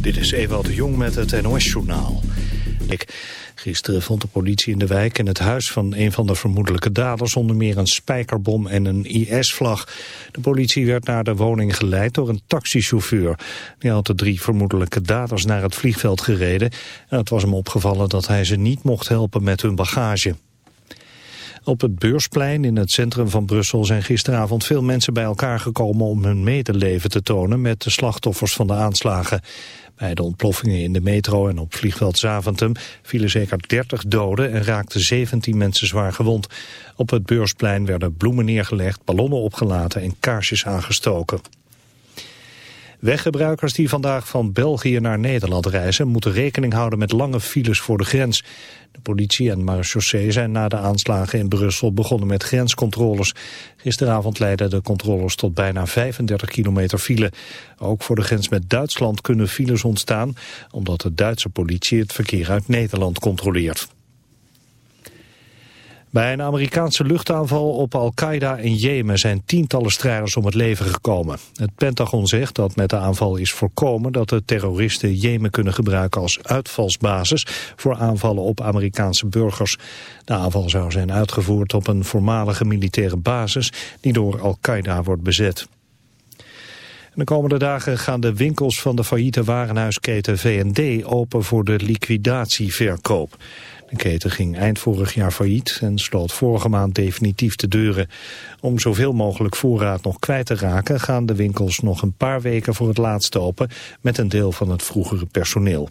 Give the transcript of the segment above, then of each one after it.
Dit is Ewald de Jong met het NOS-journaal. Gisteren vond de politie in de wijk in het huis van een van de vermoedelijke daders onder meer een spijkerbom en een IS-vlag. De politie werd naar de woning geleid door een taxichauffeur. Die had de drie vermoedelijke daders naar het vliegveld gereden en het was hem opgevallen dat hij ze niet mocht helpen met hun bagage. Op het Beursplein in het centrum van Brussel zijn gisteravond veel mensen bij elkaar gekomen om hun medeleven te tonen met de slachtoffers van de aanslagen. Bij de ontploffingen in de metro en op vliegveld Zaventem vielen zeker 30 doden en raakten 17 mensen zwaar gewond. Op het Beursplein werden bloemen neergelegd, ballonnen opgelaten en kaarsjes aangestoken. Weggebruikers die vandaag van België naar Nederland reizen... moeten rekening houden met lange files voor de grens. De politie en marechaussee zijn na de aanslagen in Brussel begonnen met grenscontroles. Gisteravond leidden de controles tot bijna 35 kilometer file. Ook voor de grens met Duitsland kunnen files ontstaan... omdat de Duitse politie het verkeer uit Nederland controleert. Bij een Amerikaanse luchtaanval op Al-Qaeda in Jemen zijn tientallen strijders om het leven gekomen. Het Pentagon zegt dat met de aanval is voorkomen dat de terroristen Jemen kunnen gebruiken als uitvalsbasis voor aanvallen op Amerikaanse burgers. De aanval zou zijn uitgevoerd op een voormalige militaire basis die door Al-Qaeda wordt bezet. De komende dagen gaan de winkels van de failliete warenhuisketen V&D open voor de liquidatieverkoop. De keten ging eind vorig jaar failliet en sloot vorige maand definitief de deuren. Om zoveel mogelijk voorraad nog kwijt te raken gaan de winkels nog een paar weken voor het laatst open met een deel van het vroegere personeel.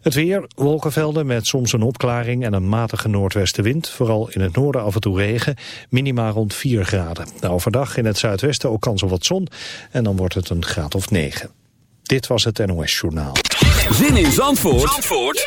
Het weer, wolkenvelden met soms een opklaring en een matige noordwestenwind. Vooral in het noorden af en toe regen, minima rond 4 graden. Nou, overdag in het zuidwesten ook kans op wat zon en dan wordt het een graad of 9. Dit was het NOS Journaal. Zin in Zandvoort, Zandvoort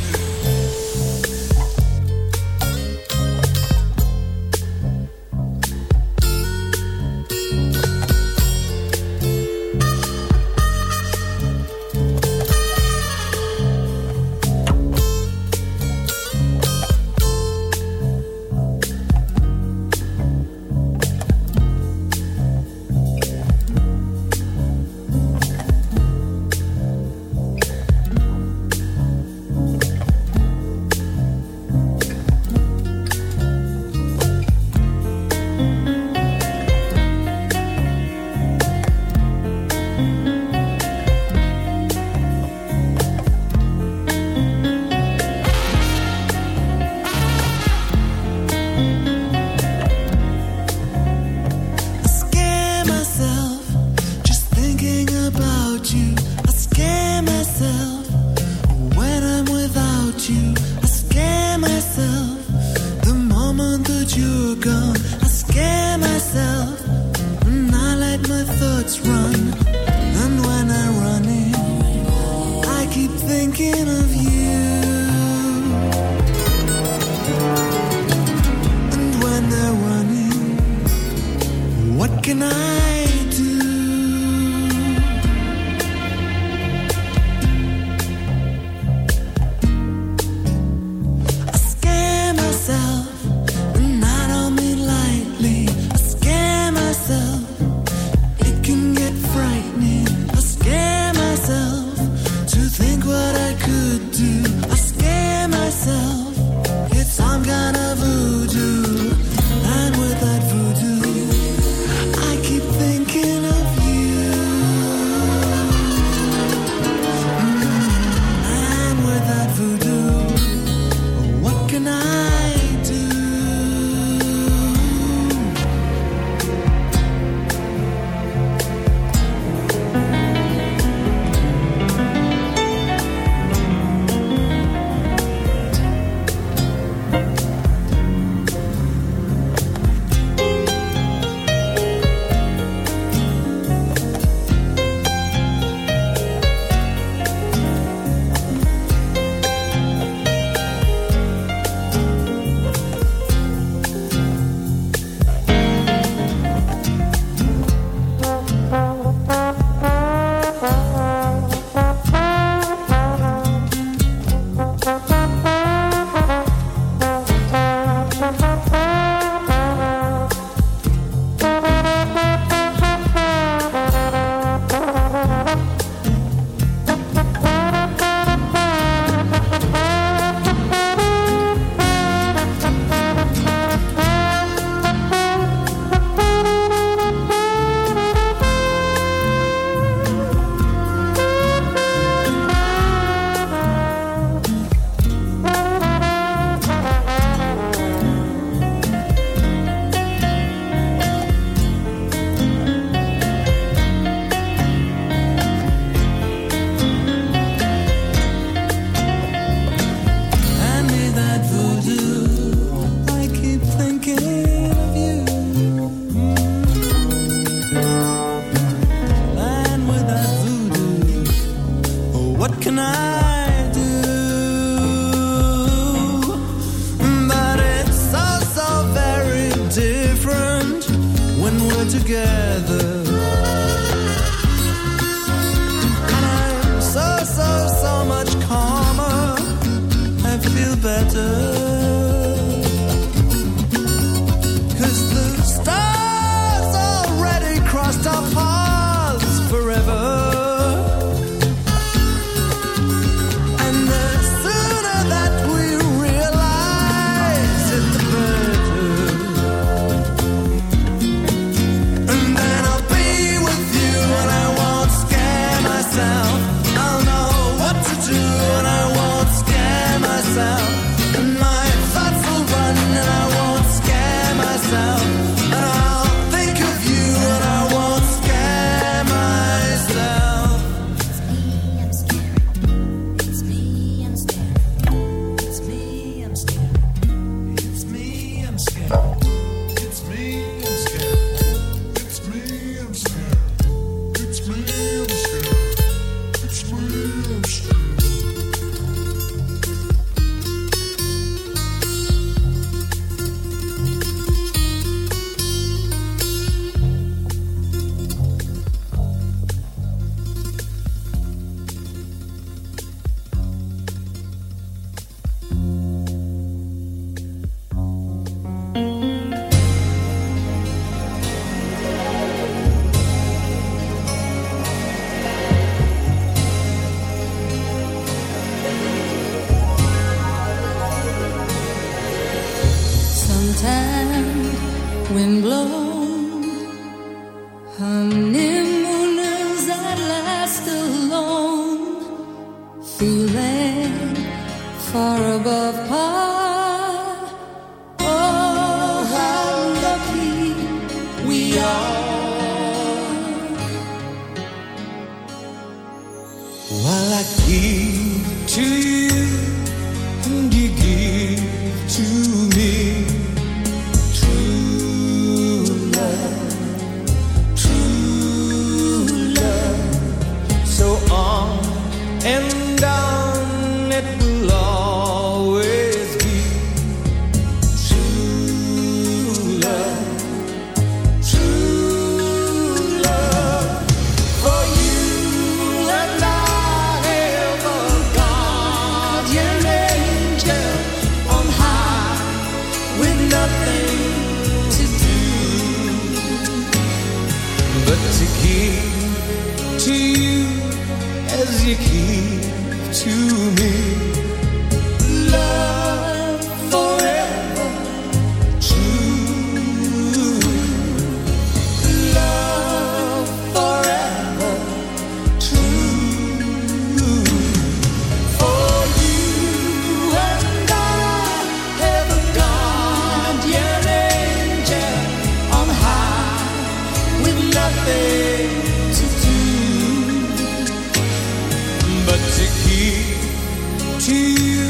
but to give to you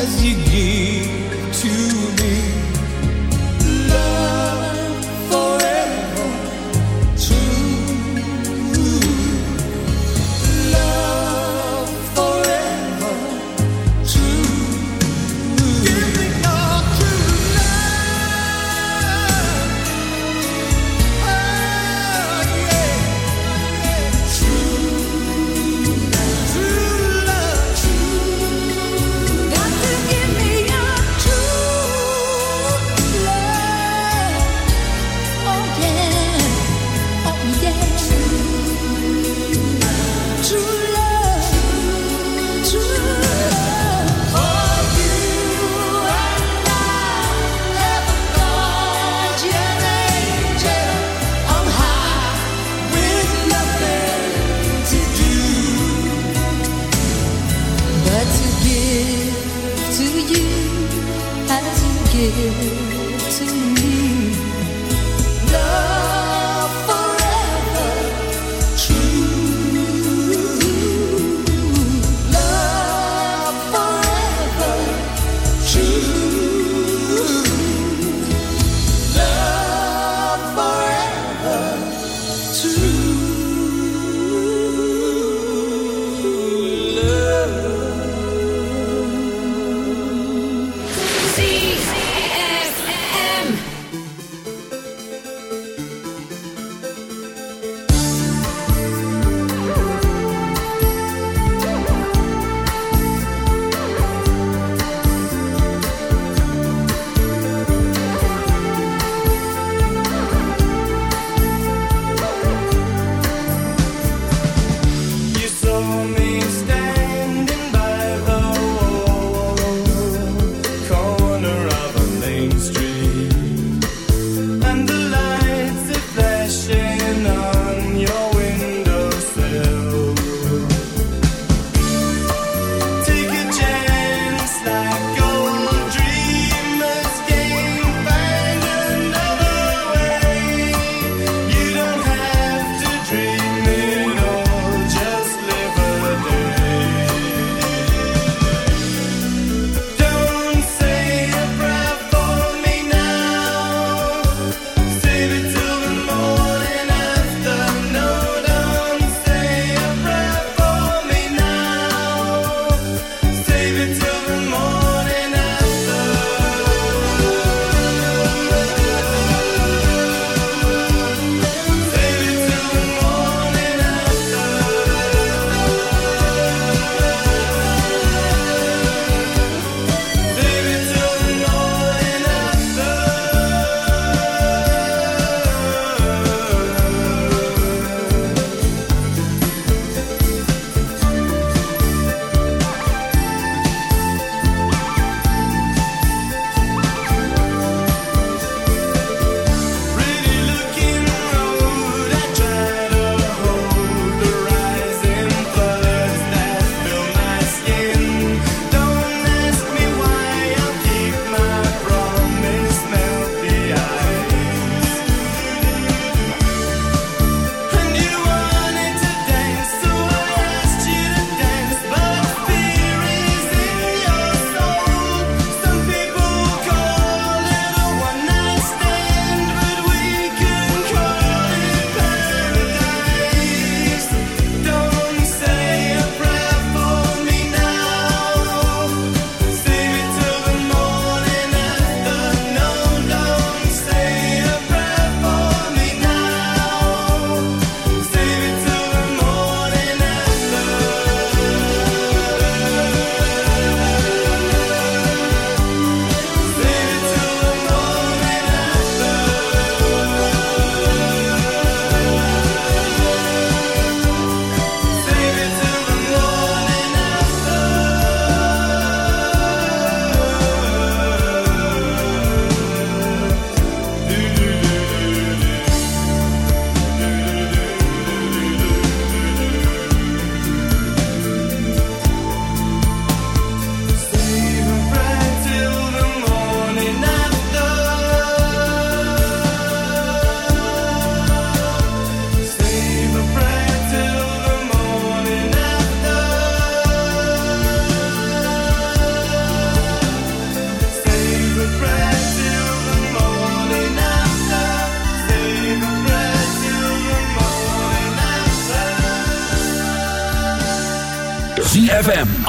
as you give.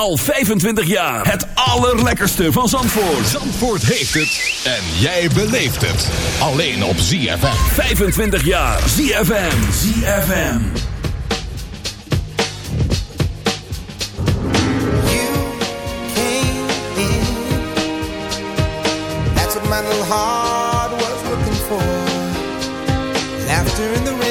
Al 25 jaar. Het allerlekkerste van Zandvoort. Zandvoort heeft het. En jij beleeft het. Alleen op ZFM. 25 jaar. ZFM. ZFM. That's my little was looking for. Laughter in the rain.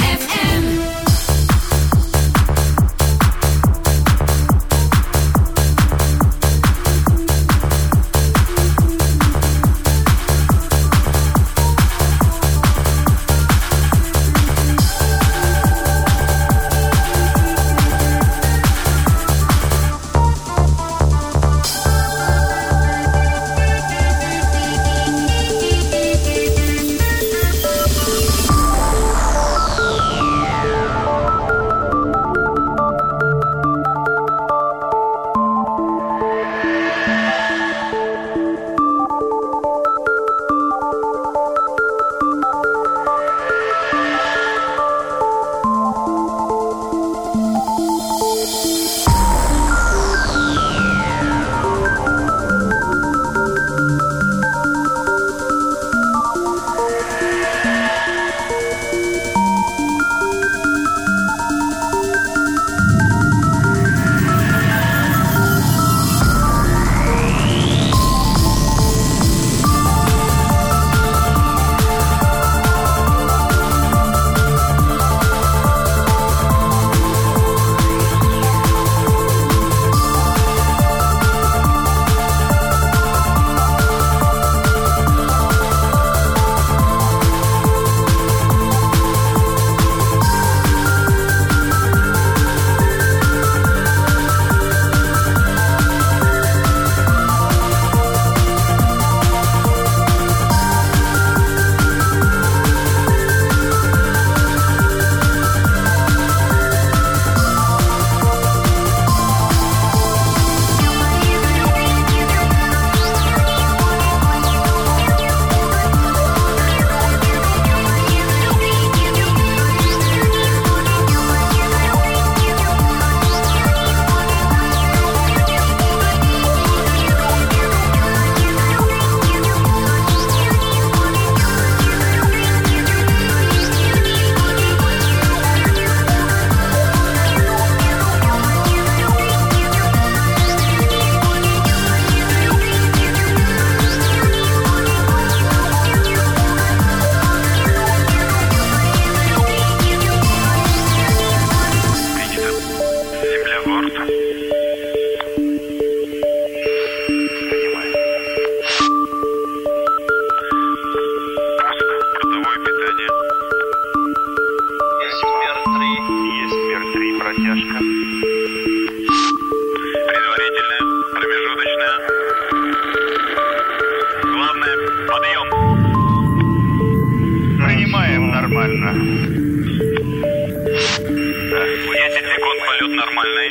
нормальный.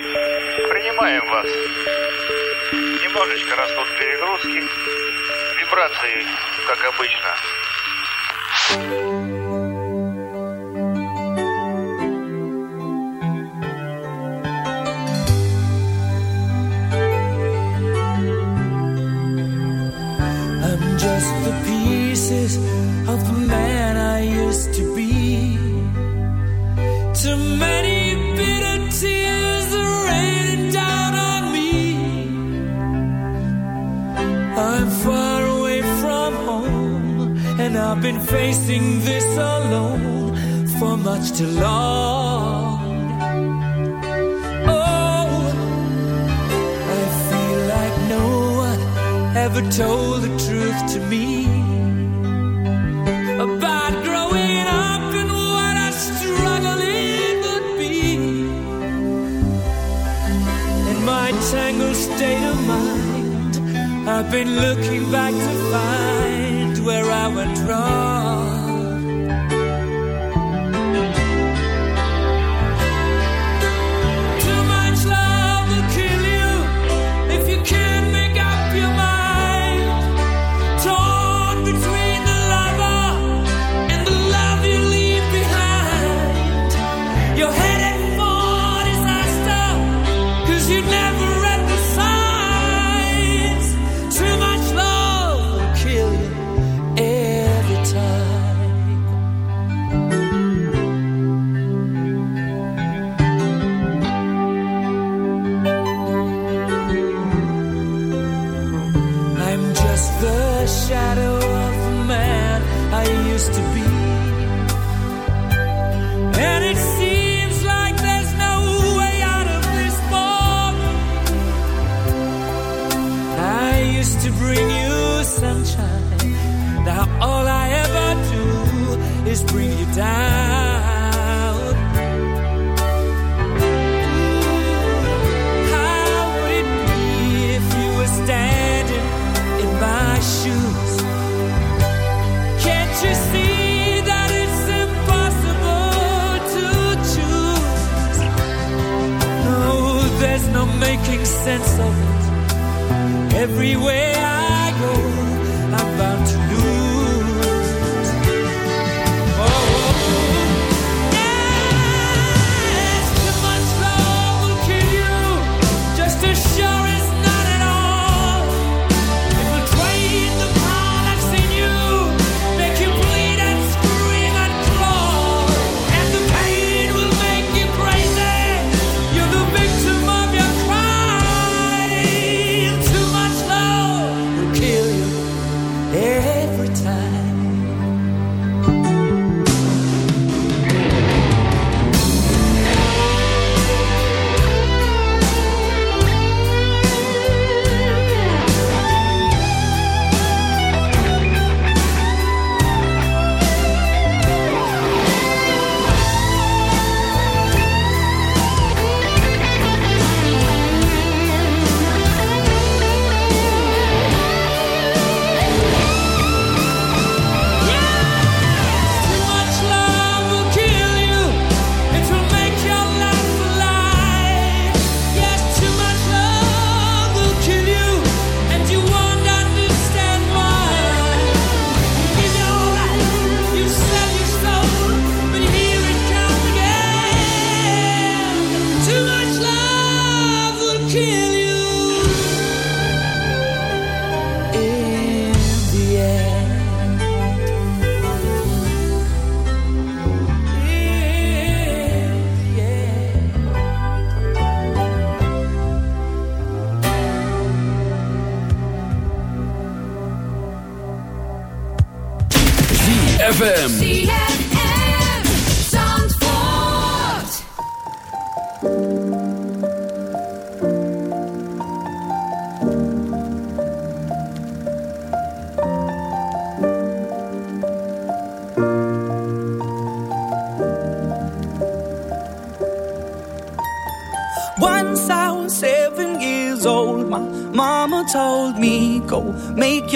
Принимаем вас. Немножечко растут перегрузки. Вибрации, как обычно. to love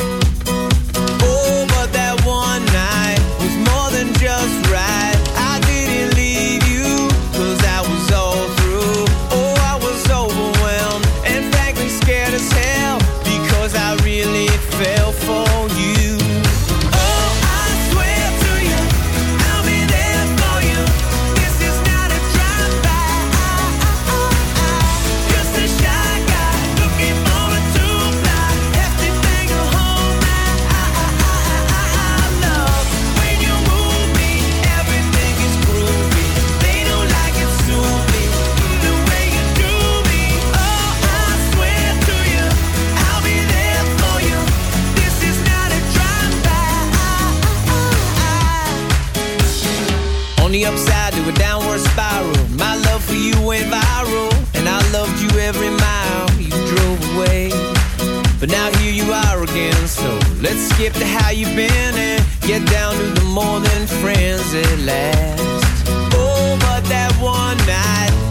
went viral, and I loved you every mile you drove away. But now here you are again, so let's skip to how you've been and get down to the more than friends at last. Oh, but that one night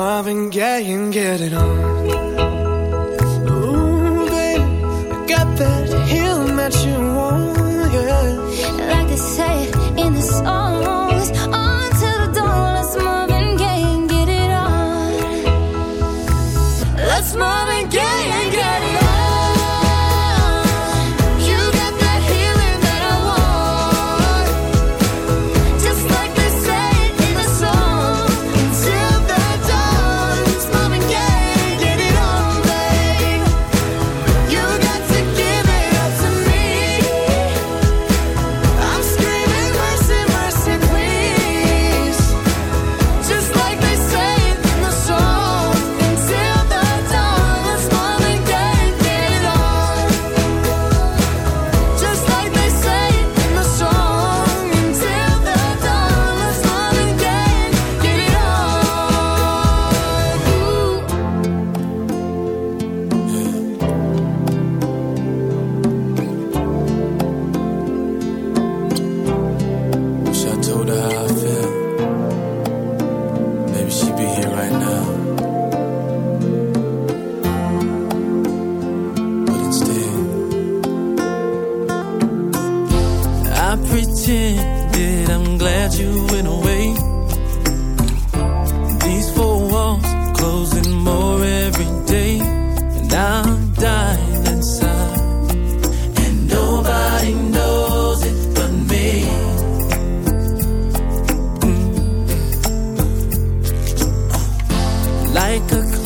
I've been get it on. like a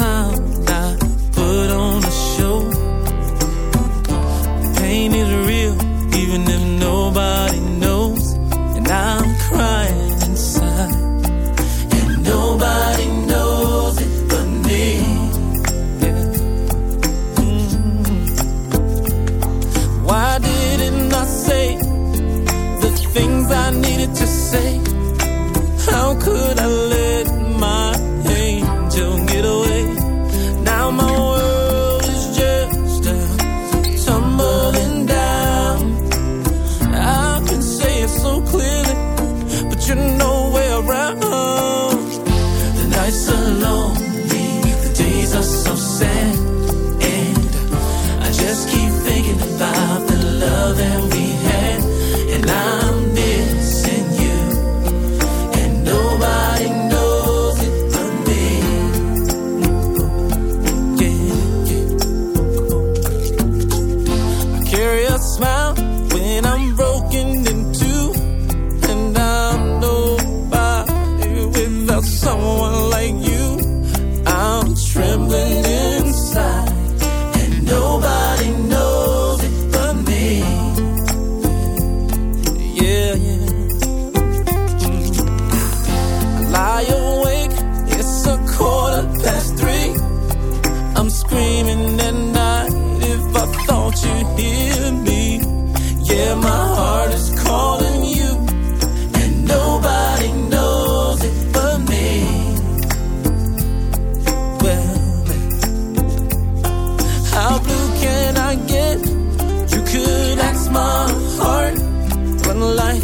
like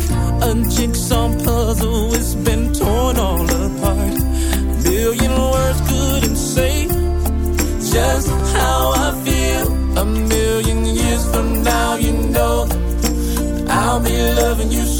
a jigsaw puzzle. It's been torn all apart. A million words couldn't say just how I feel. A million years from now, you know I'll be loving you.